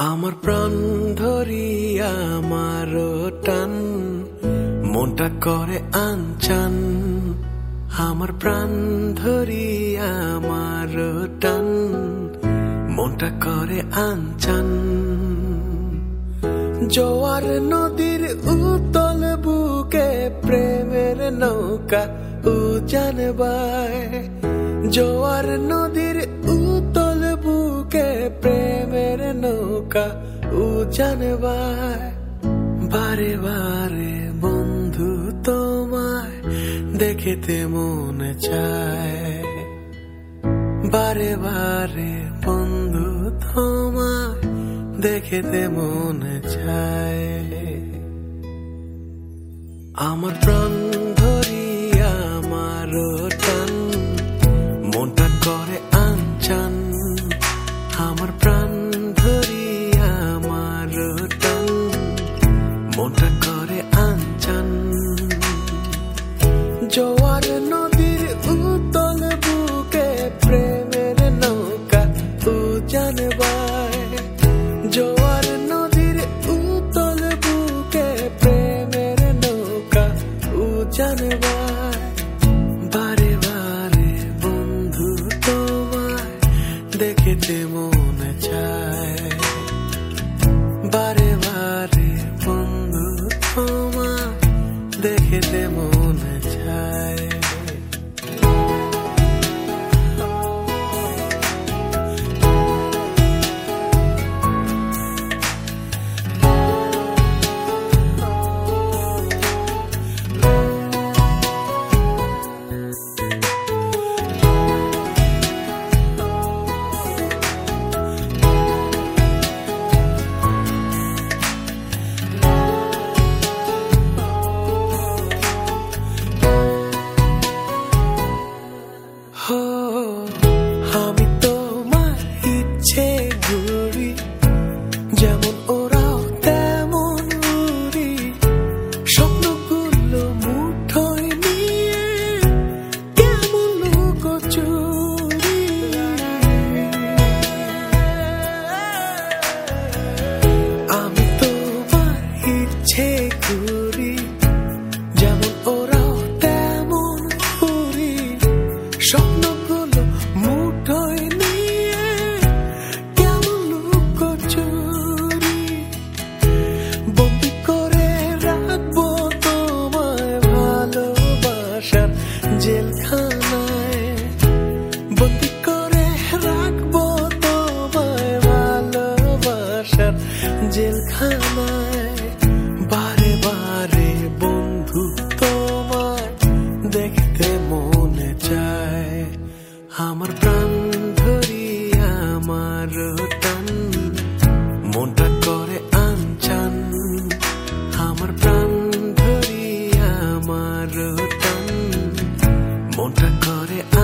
আমার প্রাণ ধরি আমার টান, মনটা করে আনচান। আমার প্রাণ ধরি আমার টান, মনটা করে আনচান। জোয়ার নদীর উতল বুকে প্রেমের নৌকা উজান বায়। জোয়ার নদীর বুকে প্রেমের নৌকা উজান বায় বারে বারে বন্ধু তোমায় দেখেতে মন চায় বারে বারে বন্ধু তোমায় দেখেতে মন চায় মনটা করে আনচান। জোয়ার নদীর উতল বুকে প্রেমের নৌকা উজান বায় জোয়ার নদীর উতল বুকে প্রেমের নৌকা উজান বায় বারে বারে বন্ধু তোমায় দেখিতে মনে চায়। দেখিতে মনে চায় হো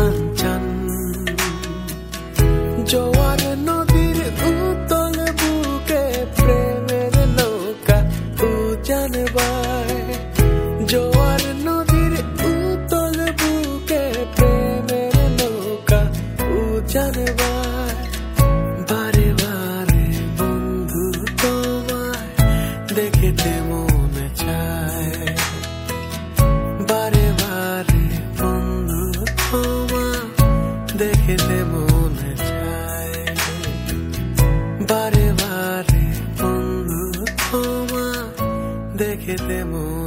আনচান জোয়ার নদীর উতল বুকে প্রেমের নৌকা উজান নদীর উতল বুকে প্রেমের নৌকা উজান বায়। বারে বারে বন্ধু তোমায় দেখিতে বারে বারে বন্ধু তোমায় দেখিতে মনে